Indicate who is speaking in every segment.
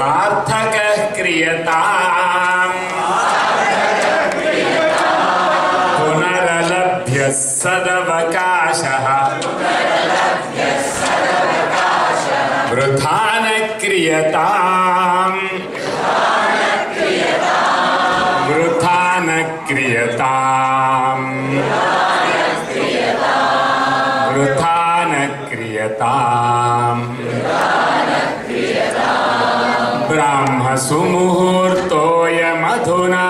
Speaker 1: सार्थकः क्रियताम् पुनरलभ्य सदवकाशः वृथा न क्रियताम् ब्राह्मसुमुहूर्तोऽयमधुना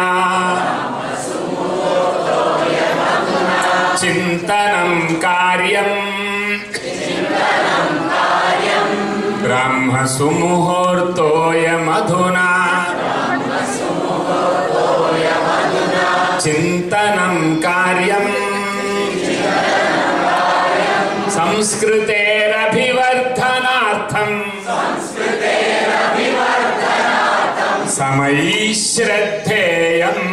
Speaker 1: चिन्तनं कार्यम्। ब्रह्मसुमुहूर्तोऽयमधुना चिन्तनं कार्यम्। संस्कृतेरभिवर्धनार्थम् समयी श्रद्धेयम्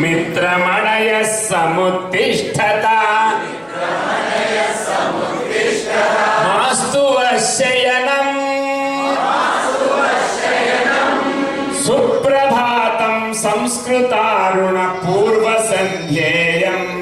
Speaker 1: मित्रमणयः समुत्तिष्ठता। मास्तु वशयनम् सुप्रभातं संस्कृतारुणपूर्वसन्ध्येयम्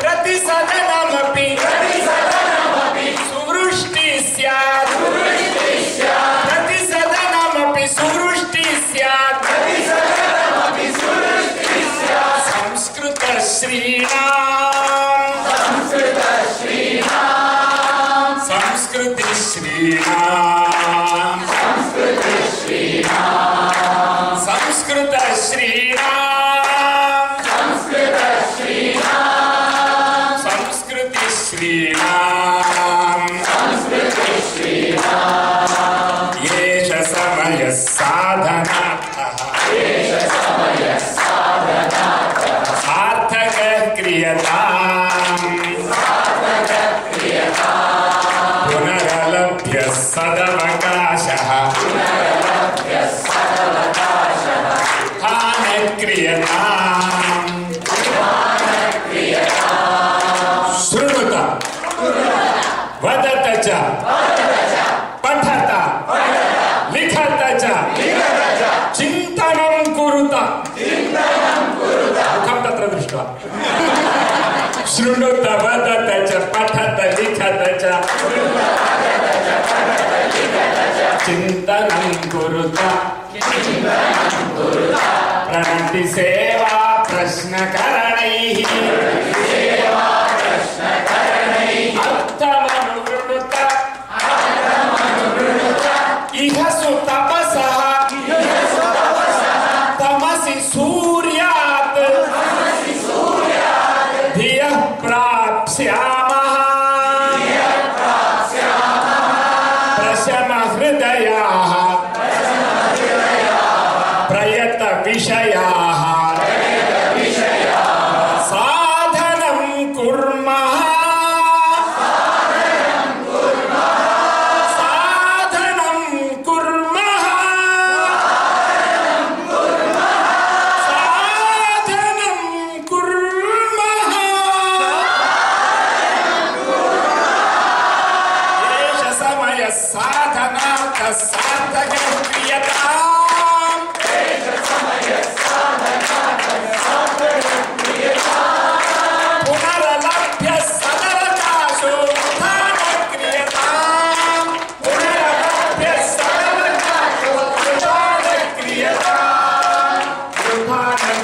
Speaker 1: प्रतिसदनमपि प्रतिसदनमपि। सुवृष्टि स्यात्। प्रतिसदनमपि सुवृष्टि स्यात्। संस्कृत श्रीणाम् संस्कृति ود پ چھو پھی చింతనం గురుత ప్రణతి సేవా ప్రశ్నకరణై.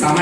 Speaker 1: سم